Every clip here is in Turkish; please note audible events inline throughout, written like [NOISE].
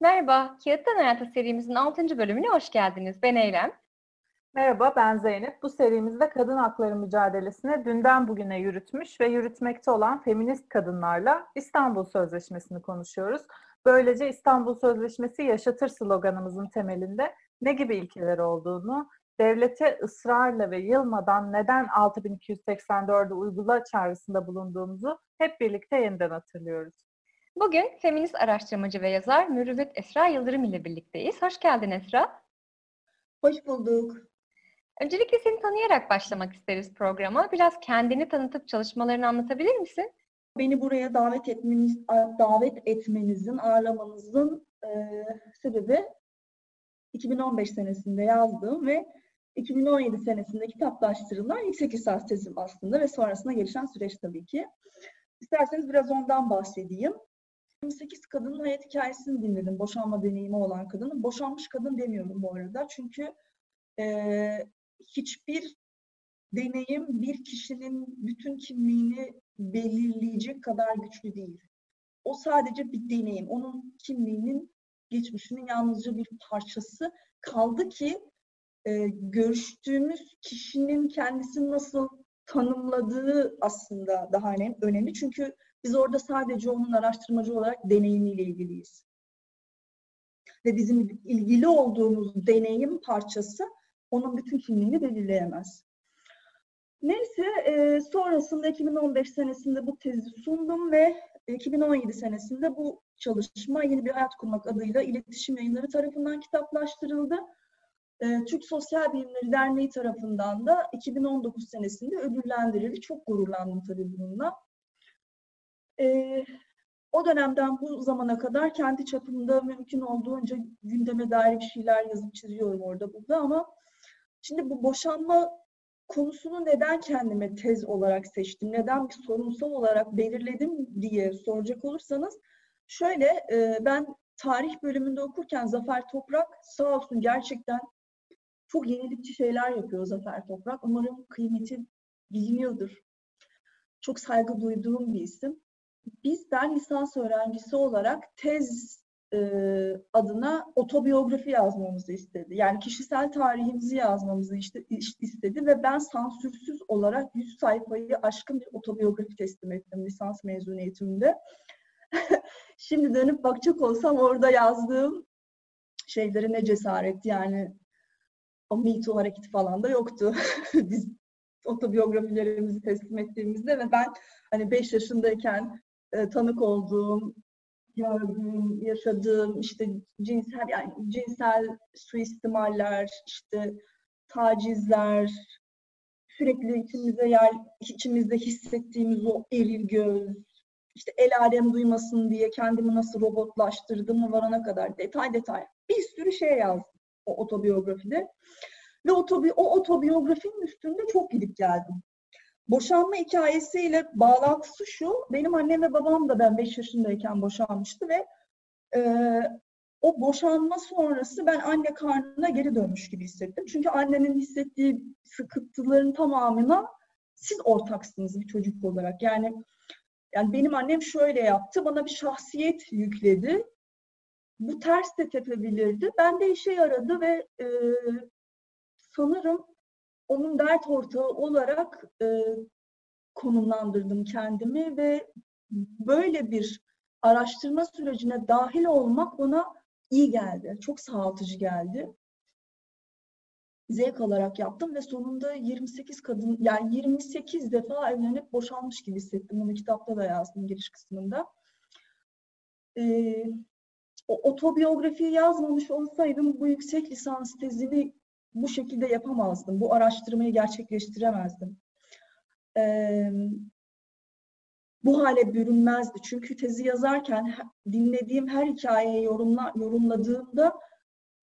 Merhaba, Kağıttan Hayata serimizin 6. bölümüne hoş geldiniz. Ben Eylem. Merhaba ben Zeynep. Bu serimizde kadın hakları mücadelesini dünden bugüne yürütmüş ve yürütmekte olan feminist kadınlarla İstanbul Sözleşmesi'ni konuşuyoruz. Böylece İstanbul Sözleşmesi yaşatır sloganımızın temelinde ne gibi ilkeler olduğunu, devlete ısrarla ve yılmadan neden 6284'ü uygula çağrısında bulunduğumuzu hep birlikte yeniden hatırlıyoruz. Bugün feminist araştırmacı ve yazar Mürüvvet Esra Yıldırım ile birlikteyiz. Hoş geldin Esra. Hoş bulduk. Öncelikle seni tanıyarak başlamak isteriz programa. Biraz kendini tanıtıp çalışmalarını anlatabilir misin? Beni buraya davet etmeniz, davet etmenizin, ağırlamanızın e, sebebi 2015 senesinde yazdığım ve 2017 senesinde kitaplaştırılan yüksek lisans tezim aslında ve sonrasında gelişen süreç tabii ki. İsterseniz biraz ondan bahsedeyim. 28 kadının hayat hikayesini dinledim. Boşanma deneyimi olan kadının. Boşanmış kadın demiyorum bu arada. Çünkü e, hiçbir deneyim bir kişinin bütün kimliğini belirleyecek kadar güçlü değil. O sadece bir deneyim. Onun kimliğinin, geçmişinin yalnızca bir parçası. Kaldı ki e, görüştüğümüz kişinin kendisini nasıl tanımladığı aslında daha önemli. Çünkü biz orada sadece onun araştırmacı olarak deneyimiyle ilgiliyiz. Ve bizim ilgili olduğumuz deneyim parçası onun bütün kimliğini belirleyemez. Neyse e, sonrasında 2015 senesinde bu tezi sundum ve 2017 senesinde bu çalışma Yeni Bir Hayat Kurmak adıyla iletişim yayınları tarafından kitaplaştırıldı. E, Türk Sosyal Bilimleri Derneği tarafından da 2019 senesinde ödüllendirildi. Çok gururlandım tabii bununla. E, o dönemden bu zamana kadar kendi çapımda mümkün olduğunca gündeme dair bir şeyler yazıp çiziyorum orada burada ama şimdi bu boşanma konusunu neden kendime tez olarak seçtim, neden bir sorumsal olarak belirledim diye soracak olursanız şöyle e, ben tarih bölümünde okurken Zafer Toprak sağ olsun gerçekten çok yenilikçi şeyler yapıyor Zafer Toprak. Umarım kıymeti biliniyordur. Çok saygı duyduğum bir isim. Bizden lisans öğrencisi olarak tez e, adına otobiyografi yazmamızı istedi. Yani kişisel tarihimizi yazmamızı işte, istedi ve ben sansürsüz olarak 100 sayfayı aşkın bir otobiyografi teslim ettim lisans mezuniyetimde. [LAUGHS] Şimdi dönüp bakacak olsam orada yazdığım şeyleri ne cesaret yani o Me hareketi falan da yoktu. [LAUGHS] Biz otobiyografilerimizi teslim ettiğimizde ve ben hani 5 yaşındayken e, tanık olduğum, gördüğüm, yaşadığım işte cinsel yani cinsel suistimaller, işte tacizler, sürekli içimize yer, içimizde hissettiğimiz o eril göz, işte el alem duymasın diye kendimi nasıl robotlaştırdığımı varana kadar detay detay bir sürü şey yazdım o otobiyografide. Ve otobi o otobiyografinin üstünde çok gidip geldim. Boşanma hikayesiyle bağlantısı şu, benim annem ve babam da ben 5 yaşındayken boşanmıştı ve e, o boşanma sonrası ben anne karnına geri dönmüş gibi hissettim. Çünkü annenin hissettiği sıkıntıların tamamına siz ortaksınız bir çocuk olarak. Yani yani benim annem şöyle yaptı, bana bir şahsiyet yükledi. Bu ters de tepebilirdi. Ben de işe yaradı ve e, sanırım onun dert ortağı olarak e, konumlandırdım kendimi ve böyle bir araştırma sürecine dahil olmak bana iyi geldi. Çok sağaltıcı geldi. Zevk alarak yaptım ve sonunda 28 kadın yani 28 defa evlenip boşanmış gibi hissettim. Bunu kitapta da yazdım giriş kısmında. Ee, o otobiyografiyi yazmamış olsaydım bu yüksek lisans tezini bu şekilde yapamazdım. Bu araştırmayı gerçekleştiremezdim. Ee, bu hale bürünmezdi. Çünkü tezi yazarken dinlediğim her hikayeyi yorumla, yorumladığımda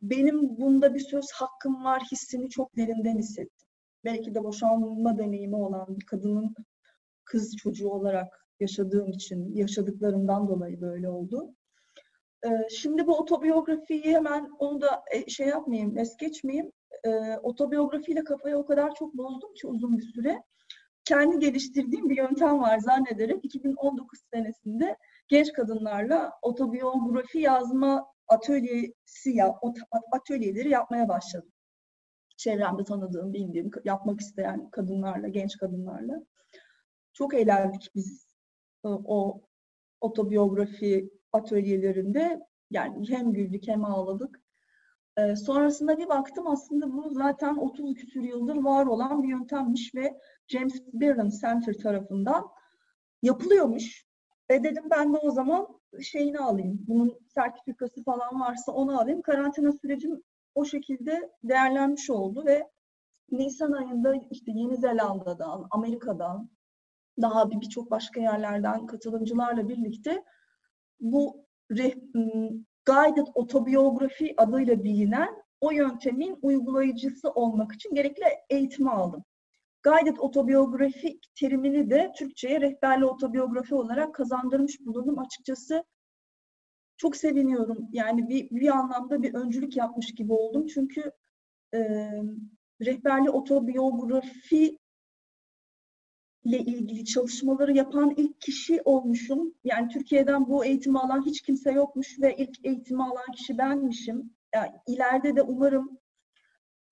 benim bunda bir söz hakkım var hissini çok derinden hissettim. Belki de boşanma deneyimi olan bir kadının kız çocuğu olarak yaşadığım için, yaşadıklarımdan dolayı böyle oldu. Ee, şimdi bu otobiyografiyi hemen onu da e, şey yapmayayım, es geçmeyeyim. Ee, otobiyografiyle kafayı o kadar çok bozdum ki uzun bir süre. Kendi geliştirdiğim bir yöntem var zannederek 2019 senesinde genç kadınlarla otobiyografi yazma atölyesi ya, atölyeleri yapmaya başladım. Çevremde tanıdığım, bildiğim, yapmak isteyen kadınlarla, genç kadınlarla. Çok eğlendik biz e, o otobiyografi atölyelerinde. Yani hem güldük hem ağladık. Ee, sonrasında bir baktım aslında bu zaten 30 küsur yıldır var olan bir yöntemmiş ve James Byrne Center tarafından yapılıyormuş. Ve dedim ben de o zaman şeyini alayım. Bunun sertifikası falan varsa onu alayım. Karantina sürecim o şekilde değerlenmiş oldu ve Nisan ayında işte Yeni Zelanda'dan, Amerika'dan, daha birçok başka yerlerden katılımcılarla birlikte bu guided otobiyografi adıyla bilinen o yöntemin uygulayıcısı olmak için gerekli eğitimi aldım. Guided otobiyografi terimini de Türkçe'ye rehberli otobiyografi olarak kazandırmış bulundum. Açıkçası çok seviniyorum. Yani bir, bir anlamda bir öncülük yapmış gibi oldum. Çünkü e, rehberli otobiyografi ile ilgili çalışmaları yapan ilk kişi olmuşum. Yani Türkiye'den bu eğitimi alan hiç kimse yokmuş ve ilk eğitimi alan kişi benmişim. Yani ileride de umarım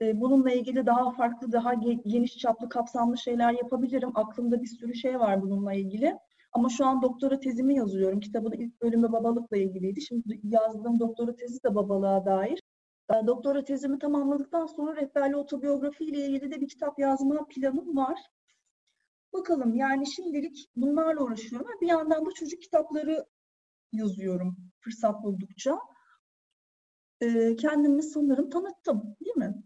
bununla ilgili daha farklı, daha geniş çaplı, kapsamlı şeyler yapabilirim. Aklımda bir sürü şey var bununla ilgili. Ama şu an doktora tezimi yazıyorum. Kitabın ilk bölümü babalıkla ilgiliydi. Şimdi yazdığım doktora tezi de babalığa dair. E, doktora tezimi tamamladıktan sonra rehberli otobiyografi ile ilgili de bir kitap yazma planım var. Bakalım yani şimdilik bunlarla uğraşıyorum. Bir yandan da çocuk kitapları yazıyorum fırsat buldukça. Ee, kendimi sanırım tanıttım değil mi?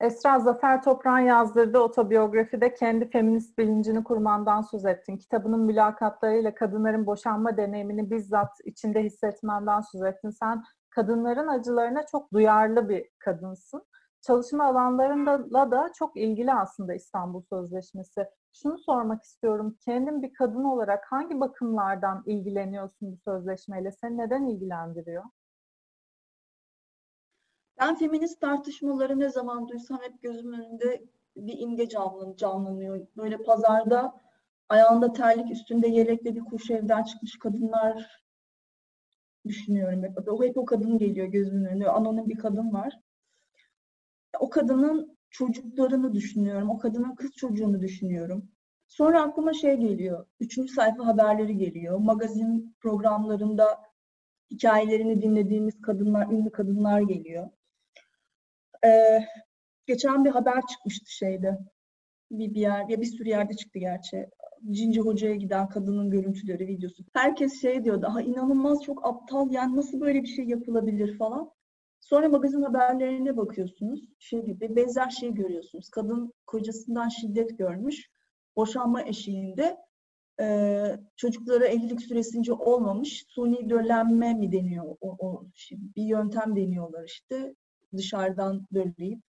Esra Zafer Toprak'ın yazdırdığı otobiyografide kendi feminist bilincini kurmandan söz ettin. Kitabının mülakatlarıyla kadınların boşanma deneyimini bizzat içinde hissetmenden söz ettin. Sen kadınların acılarına çok duyarlı bir kadınsın. Çalışma alanlarında da çok ilgili aslında İstanbul Sözleşmesi. Şunu sormak istiyorum. Kendin bir kadın olarak hangi bakımlardan ilgileniyorsun bu sözleşmeyle? Seni neden ilgilendiriyor? Ben feminist tartışmaları ne zaman duysam hep gözümün önünde bir imge canlanıyor. Böyle pazarda ayağında terlik üstünde yelekle bir kuş evden çıkmış kadınlar düşünüyorum hep. O hep o kadın geliyor gözümün önüne. Anonim bir kadın var. O kadının çocuklarını düşünüyorum. O kadının kız çocuğunu düşünüyorum. Sonra aklıma şey geliyor. Üçüncü sayfa haberleri geliyor. Magazin programlarında hikayelerini dinlediğimiz kadınlar, ünlü kadınlar geliyor. Ee, geçen bir haber çıkmıştı şeyde. Bir, bir yer, ya bir sürü yerde çıktı gerçi. Cinci Hoca'ya giden kadının görüntüleri, videosu. Herkes şey diyor, daha inanılmaz çok aptal, yani nasıl böyle bir şey yapılabilir falan. Sonra magazin haberlerine bakıyorsunuz. Şey gibi benzer şey görüyorsunuz. Kadın kocasından şiddet görmüş. Boşanma eşiğinde e, çocuklara evlilik süresince olmamış suni döllenme mi deniyor o, o şey, bir yöntem deniyorlar işte dışarıdan dölleyip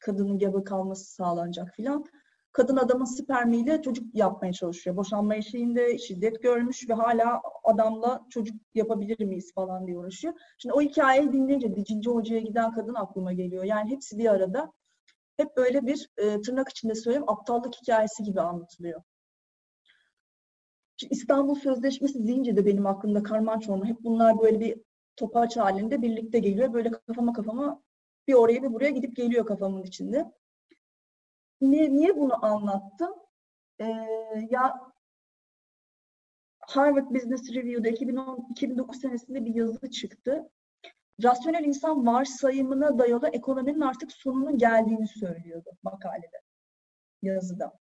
kadının gebe kalması sağlanacak filan. Kadın adamın spermiyle çocuk yapmaya çalışıyor. Boşanma eşiğinde şiddet görmüş ve hala adamla çocuk yapabilir miyiz falan diye uğraşıyor. Şimdi o hikayeyi dinleyince Dicinci Hoca'ya giden kadın aklıma geliyor. Yani hepsi bir arada. Hep böyle bir e, tırnak içinde söyleyeyim aptallık hikayesi gibi anlatılıyor. İstanbul Sözleşmesi deyince de benim aklımda karman çorman. Hep bunlar böyle bir topaç halinde birlikte geliyor. Böyle kafama kafama bir oraya bir buraya gidip geliyor kafamın içinde. Niye, niye bunu anlattım? Ee, ya Harvard Business Review'da 2010, 2009 senesinde bir yazı çıktı. Rasyonel insan varsayımına dayalı ekonominin artık sonunun geldiğini söylüyordu makalede, yazıda.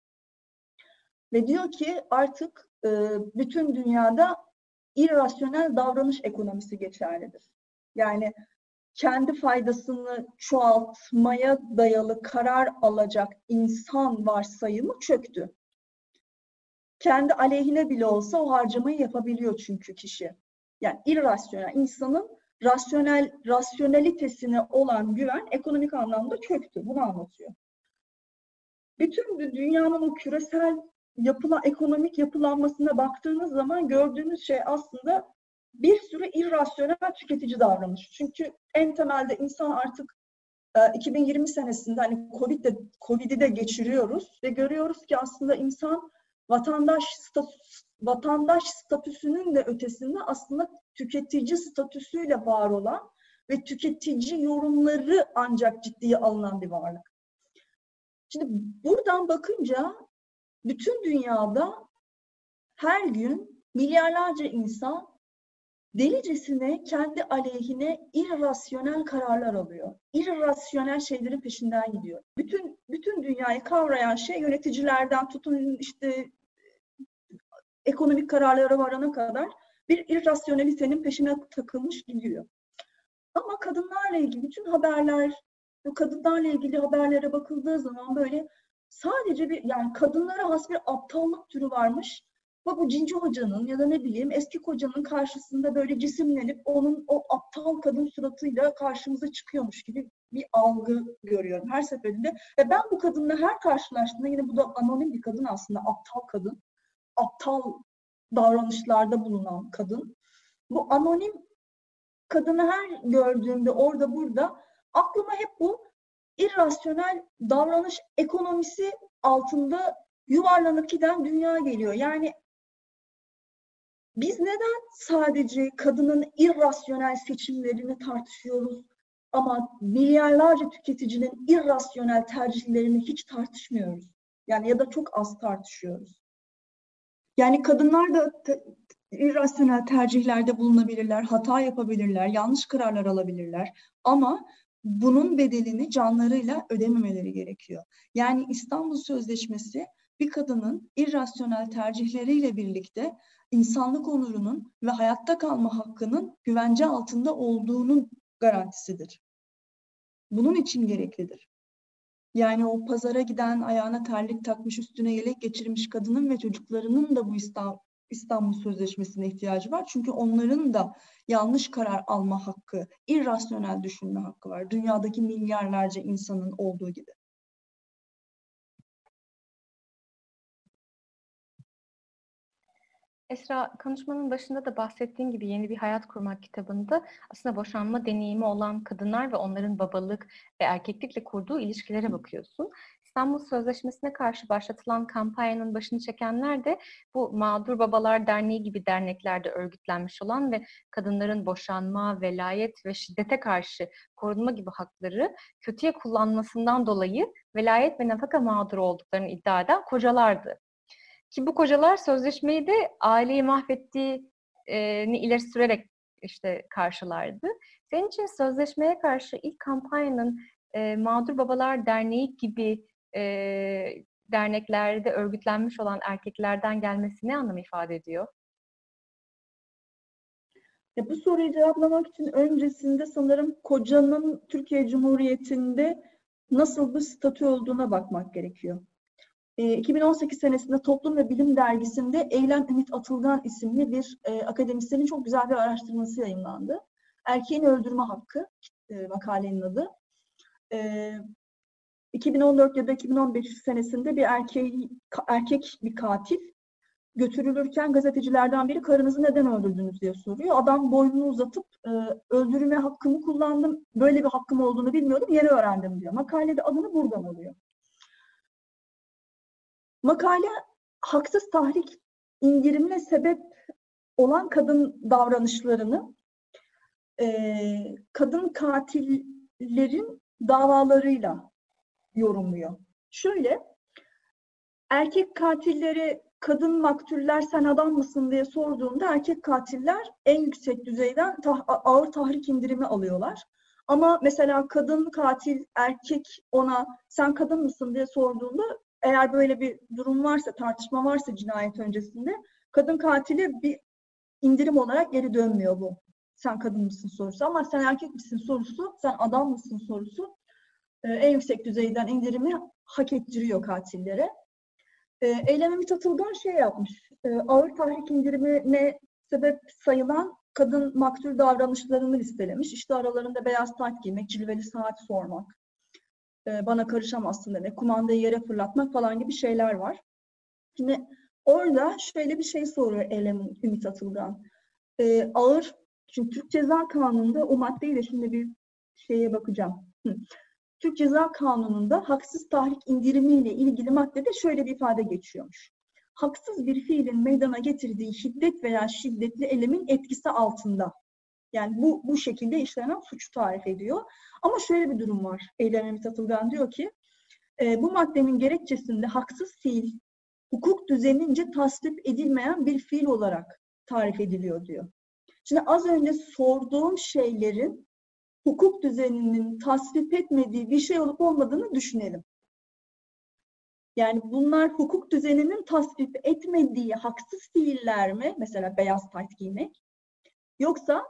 Ve diyor ki artık e, bütün dünyada irrasyonel davranış ekonomisi geçerlidir. Yani kendi faydasını çoğaltmaya dayalı karar alacak insan varsayımı çöktü. Kendi aleyhine bile olsa o harcamayı yapabiliyor çünkü kişi. Yani irrasyonel, insanın rasyonel rasyonelitesine olan güven ekonomik anlamda çöktü. Bunu anlatıyor. Bütün dünyanın o küresel yapılan ekonomik yapılanmasına baktığınız zaman gördüğünüz şey aslında bir sürü irrasyonel tüketici davranış. Çünkü en temelde insan artık 2020 senesinde hani Covid'de Covid'i de geçiriyoruz ve görüyoruz ki aslında insan vatandaş statüsü, vatandaş statüsünün de ötesinde aslında tüketici statüsüyle var olan ve tüketici yorumları ancak ciddiye alınan bir varlık. Şimdi buradan bakınca bütün dünyada her gün milyarlarca insan delicesine kendi aleyhine irrasyonel kararlar alıyor. İrrasyonel şeylerin peşinden gidiyor. Bütün bütün dünyayı kavrayan şey yöneticilerden tutun işte ekonomik kararlara varana kadar bir irrasyonelitenin peşine takılmış gidiyor. Ama kadınlarla ilgili bütün haberler, kadınlarla ilgili haberlere bakıldığı zaman böyle sadece bir yani kadınlara has bir aptallık türü varmış. Bak bu Cinci Hoca'nın ya da ne bileyim eski kocanın karşısında böyle cisimlenip onun o aptal kadın suratıyla karşımıza çıkıyormuş gibi bir algı görüyorum her seferinde. Ve ben bu kadınla her karşılaştığımda yine bu da anonim bir kadın aslında aptal kadın. Aptal davranışlarda bulunan kadın. Bu anonim kadını her gördüğümde orada burada aklıma hep bu irrasyonel davranış ekonomisi altında yuvarlanıp giden dünya geliyor. Yani biz neden sadece kadının irrasyonel seçimlerini tartışıyoruz ama milyarlarca tüketicinin irrasyonel tercihlerini hiç tartışmıyoruz? Yani ya da çok az tartışıyoruz. Yani kadınlar da irrasyonel tercihlerde bulunabilirler, hata yapabilirler, yanlış kararlar alabilirler ama bunun bedelini canlarıyla ödememeleri gerekiyor. Yani İstanbul Sözleşmesi bir kadının irrasyonel tercihleriyle birlikte insanlık onurunun ve hayatta kalma hakkının güvence altında olduğunun garantisidir. Bunun için gereklidir. Yani o pazara giden, ayağına terlik takmış, üstüne yelek geçirmiş kadının ve çocuklarının da bu İstanbul Sözleşmesi'ne ihtiyacı var. Çünkü onların da yanlış karar alma hakkı, irrasyonel düşünme hakkı var. Dünyadaki milyarlarca insanın olduğu gibi. Esra, konuşmanın başında da bahsettiğin gibi Yeni Bir Hayat Kurmak kitabında aslında boşanma deneyimi olan kadınlar ve onların babalık ve erkeklikle kurduğu ilişkilere bakıyorsun. İstanbul Sözleşmesi'ne karşı başlatılan kampanyanın başını çekenler de bu Mağdur Babalar Derneği gibi derneklerde örgütlenmiş olan ve kadınların boşanma, velayet ve şiddete karşı korunma gibi hakları kötüye kullanmasından dolayı velayet ve nafaka mağduru olduklarını iddia eden kocalardı. Ki bu kocalar sözleşmeyi de aileyi mahvettiğini ileri sürerek işte karşılardı. Senin için sözleşmeye karşı ilk kampanyanın e, Mağdur Babalar Derneği gibi e, derneklerde örgütlenmiş olan erkeklerden gelmesi ne anlam ifade ediyor? Ya bu soruyu cevaplamak için öncesinde sanırım kocanın Türkiye Cumhuriyeti'nde nasıl bir statü olduğuna bakmak gerekiyor. 2018 senesinde Toplum ve Bilim Dergisi'nde Eylem Ümit Atılgan isimli bir e, akademisyenin çok güzel bir araştırması yayınlandı. Erkeğin öldürme hakkı e, makalenin adı. E, 2014 ya da 2015 senesinde bir erkeği, erkek bir katil götürülürken gazetecilerden biri karınızı neden öldürdünüz diye soruyor. Adam boynunu uzatıp e, öldürme hakkımı kullandım, böyle bir hakkım olduğunu bilmiyordum, yeni öğrendim diyor. Makalede adını buradan alıyor. Makale haksız tahrik indirimine sebep olan kadın davranışlarını e, kadın katillerin davalarıyla yorumluyor. Şöyle, erkek katilleri kadın maktuller sen adam mısın diye sorduğunda erkek katiller en yüksek düzeyden tah ağır tahrik indirimi alıyorlar. Ama mesela kadın katil erkek ona sen kadın mısın diye sorduğunda eğer böyle bir durum varsa, tartışma varsa cinayet öncesinde kadın katili bir indirim olarak geri dönmüyor bu. Sen kadın mısın sorusu ama sen erkek misin sorusu, sen adam mısın sorusu en yüksek düzeyden indirimi hak ettiriyor katillere. E, Eylem Ümit Atılgan şey yapmış, e, ağır tahrik indirimine sebep sayılan kadın maktul davranışlarını listelemiş. İşte aralarında beyaz tayt giymek, cilveli saat sormak, e, bana karışamazsın demek, kumandayı yere fırlatmak falan gibi şeyler var. Şimdi orada şöyle bir şey soruyor Eylem Ümit Atılgan. e, ağır, çünkü Türk Ceza Kanunu'nda o maddeyi de şimdi bir şeye bakacağım. Türk Ceza Kanunu'nda haksız tahrik indirimiyle ilgili maddede şöyle bir ifade geçiyormuş. Haksız bir fiilin meydana getirdiği şiddet veya şiddetli elemin etkisi altında. Yani bu bu şekilde işlenen suçu tarif ediyor. Ama şöyle bir durum var. Eylem Ümit Atılgan diyor ki e, bu maddenin gerekçesinde haksız fiil hukuk düzenince tasvip edilmeyen bir fiil olarak tarif ediliyor diyor. Şimdi az önce sorduğum şeylerin hukuk düzeninin tasvip etmediği bir şey olup olmadığını düşünelim. Yani bunlar hukuk düzeninin tasvip etmediği haksız fiiller mi? Mesela beyaz tayt giymek. Yoksa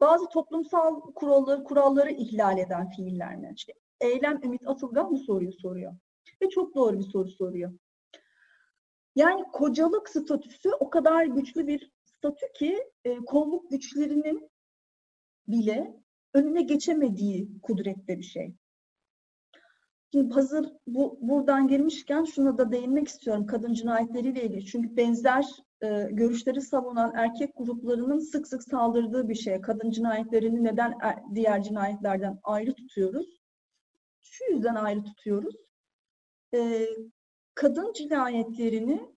bazı toplumsal kuralları, kuralları ihlal eden fiiller mi? İşte Eylem Ümit Atılgan bu soruyu soruyor. Ve çok doğru bir soru soruyor. Yani kocalık statüsü o kadar güçlü bir statü ki e, kolluk güçlerinin bile önüne geçemediği kudrette bir şey. Şimdi hazır bu buradan girmişken şuna da değinmek istiyorum kadın cinayetleriyle ilgili. Çünkü benzer e, görüşleri savunan erkek gruplarının sık sık saldırdığı bir şey. Kadın cinayetlerini neden er, diğer cinayetlerden ayrı tutuyoruz? Şu yüzden ayrı tutuyoruz. E, kadın cinayetlerini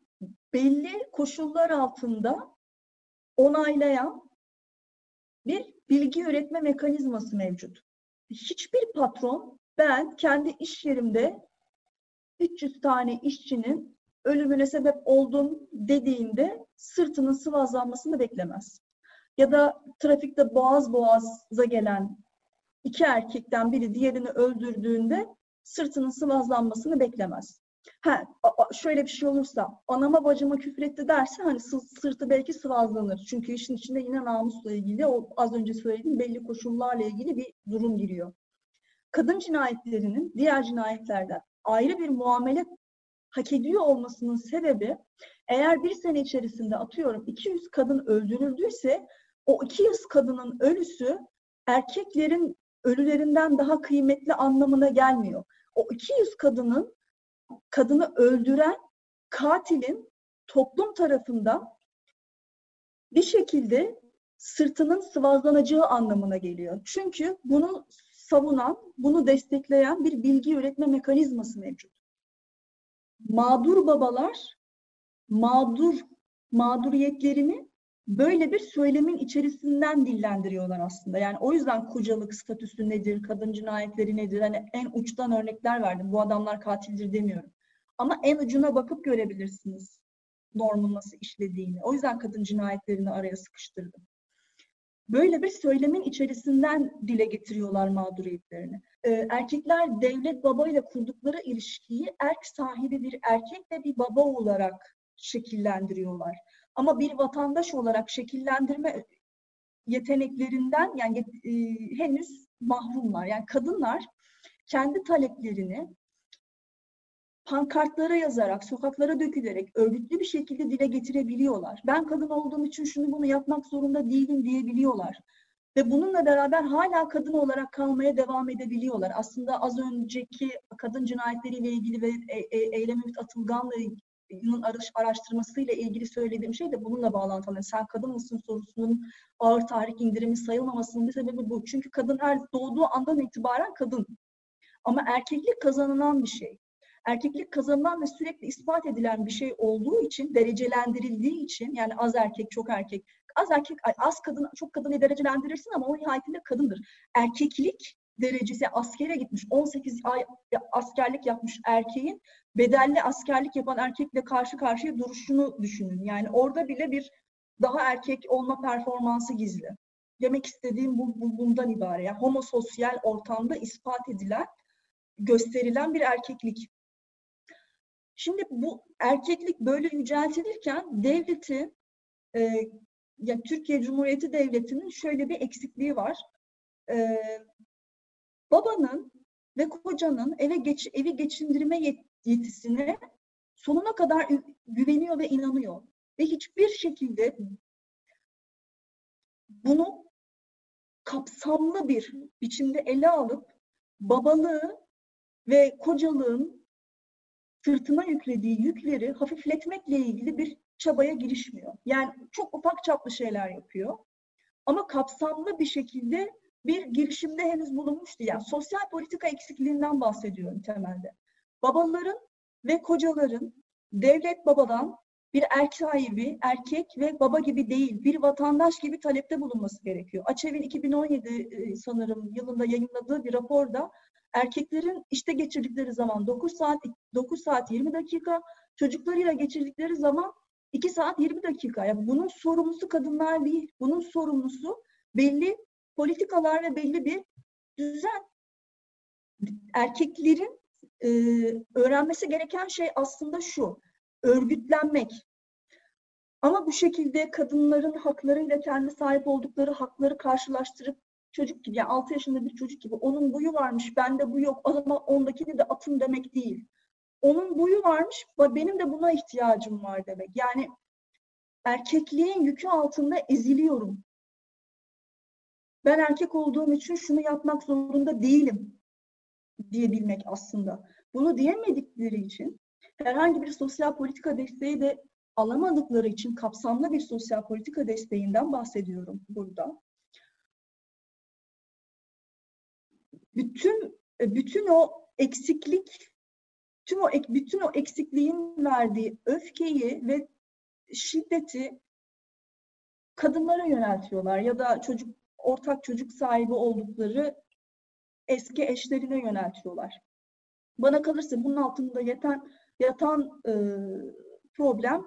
belli koşullar altında onaylayan bir bilgi üretme mekanizması mevcut. Hiçbir patron ben kendi iş yerimde 300 tane işçinin ölümüne sebep oldum dediğinde sırtının sıvazlanmasını beklemez. Ya da trafikte boğaz boğaza gelen iki erkekten biri diğerini öldürdüğünde sırtının sıvazlanmasını beklemez. Ha, şöyle bir şey olursa anama bacıma küfür etti derse hani sırtı belki sıvazlanır. Çünkü işin içinde yine namusla ilgili o az önce söylediğim belli koşullarla ilgili bir durum giriyor. Kadın cinayetlerinin diğer cinayetlerden ayrı bir muamele hak ediyor olmasının sebebi eğer bir sene içerisinde atıyorum 200 kadın öldürüldüyse o 200 kadının ölüsü erkeklerin ölülerinden daha kıymetli anlamına gelmiyor. O 200 kadının kadını öldüren katilin toplum tarafından bir şekilde sırtının sıvazlanacağı anlamına geliyor. Çünkü bunu savunan, bunu destekleyen bir bilgi üretme mekanizması mevcut. Mağdur babalar mağdur mağduriyetlerini böyle bir söylemin içerisinden dillendiriyorlar aslında. Yani o yüzden kocalık statüsü nedir, kadın cinayetleri nedir? Hani en uçtan örnekler verdim. Bu adamlar katildir demiyorum. Ama en ucuna bakıp görebilirsiniz normun nasıl işlediğini. O yüzden kadın cinayetlerini araya sıkıştırdım. Böyle bir söylemin içerisinden dile getiriyorlar mağduriyetlerini. Ee, erkekler devlet babayla kurdukları ilişkiyi erk sahibi bir erkek ve bir baba olarak şekillendiriyorlar. Ama bir vatandaş olarak şekillendirme yeteneklerinden yani e, henüz mahrumlar. Yani kadınlar kendi taleplerini pankartlara yazarak, sokaklara dökülerek örgütlü bir şekilde dile getirebiliyorlar. Ben kadın olduğum için şunu bunu yapmak zorunda değilim diyebiliyorlar. Ve bununla beraber hala kadın olarak kalmaya devam edebiliyorlar. Aslında az önceki kadın cinayetleriyle ilgili ve e, e, Atılgan'la araştırmasıyla ilgili söylediğim şey de bununla bağlantılı. Sen kadın mısın sorusunun ağır tahrik indirimi sayılmamasının bir sebebi bu. Çünkü kadın her doğduğu andan itibaren kadın. Ama erkeklik kazanılan bir şey. Erkeklik kazanılan ve sürekli ispat edilen bir şey olduğu için, derecelendirildiği için yani az erkek, çok erkek, az erkek, az kadın, çok kadını derecelendirirsin ama o nihayetinde kadındır. Erkeklik derecesi askere gitmiş 18 ay askerlik yapmış erkeğin bedelli askerlik yapan erkekle karşı karşıya duruşunu düşünün. Yani orada bile bir daha erkek olma performansı gizli. Demek istediğim bu, bu bundan ibaret. Yani homososyal ortamda ispat edilen, gösterilen bir erkeklik. Şimdi bu erkeklik böyle yüceltilirken devleti, e, ya Türkiye Cumhuriyeti Devleti'nin şöyle bir eksikliği var. E, babanın ve kocanın eve geç, evi geçindirme yetisine sonuna kadar güveniyor ve inanıyor. Ve hiçbir şekilde bunu kapsamlı bir biçimde ele alıp babalığı ve kocalığın sırtına yüklediği yükleri hafifletmekle ilgili bir çabaya girişmiyor. Yani çok ufak çaplı şeyler yapıyor. Ama kapsamlı bir şekilde bir girişimde henüz bulunmuş değil. Yani sosyal politika eksikliğinden bahsediyorum temelde. Babaların ve kocaların devlet babadan bir erkek sahibi, erkek ve baba gibi değil, bir vatandaş gibi talepte bulunması gerekiyor. Açev'in 2017 e, sanırım yılında yayınladığı bir raporda erkeklerin işte geçirdikleri zaman 9 saat 9 saat 20 dakika, çocuklarıyla geçirdikleri zaman 2 saat 20 dakika. Yani bunun sorumlusu kadınlar değil. Bunun sorumlusu belli politikalar ve belli bir düzen. Erkeklerin e, öğrenmesi gereken şey aslında şu. Örgütlenmek. Ama bu şekilde kadınların haklarıyla kendi sahip oldukları hakları karşılaştırıp çocuk gibi yani 6 yaşında bir çocuk gibi onun buyu varmış bende bu yok o zaman ondakini de atın demek değil. Onun buyu varmış benim de buna ihtiyacım var demek. Yani erkekliğin yükü altında eziliyorum. Ben erkek olduğum için şunu yapmak zorunda değilim diyebilmek aslında. Bunu diyemedikleri için herhangi bir sosyal politika desteği de alamadıkları için kapsamlı bir sosyal politika desteğinden bahsediyorum burada. Bütün bütün o eksiklik tüm o bütün o eksikliğin verdiği öfkeyi ve şiddeti kadınlara yöneltiyorlar ya da çocuk ortak çocuk sahibi oldukları eski eşlerine yöneltiyorlar. Bana kalırsa bunun altında yatan yatan e, problem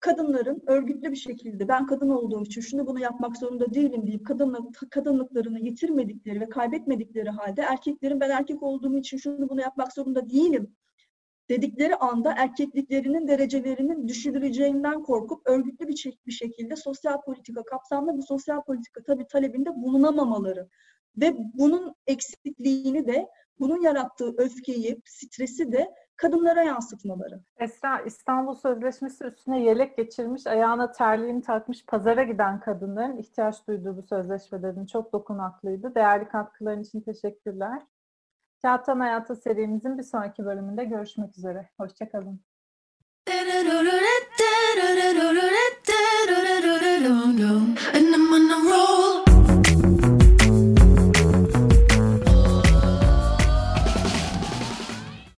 kadınların örgütlü bir şekilde ben kadın olduğum için şunu bunu yapmak zorunda değilim deyip kadınlık, kadınlıklarını yitirmedikleri ve kaybetmedikleri halde erkeklerin ben erkek olduğum için şunu bunu yapmak zorunda değilim dedikleri anda erkekliklerinin derecelerinin düşürüleceğinden korkup örgütlü bir, bir şekilde sosyal politika, kapsamlı bir sosyal politika tabii talebinde bulunamamaları ve bunun eksikliğini de, bunun yarattığı öfkeyi, stresi de kadınlara yansıtmaları. Esra İstanbul Sözleşmesi üstüne yelek geçirmiş, ayağına terliğini takmış pazara giden kadınların ihtiyaç duyduğu bu sözleşmelerin çok dokunaklıydı. Değerli katkıların için teşekkürler. Kağıttan Hayata serimizin bir sonraki bölümünde görüşmek üzere. Hoşçakalın. And I'm on a roll.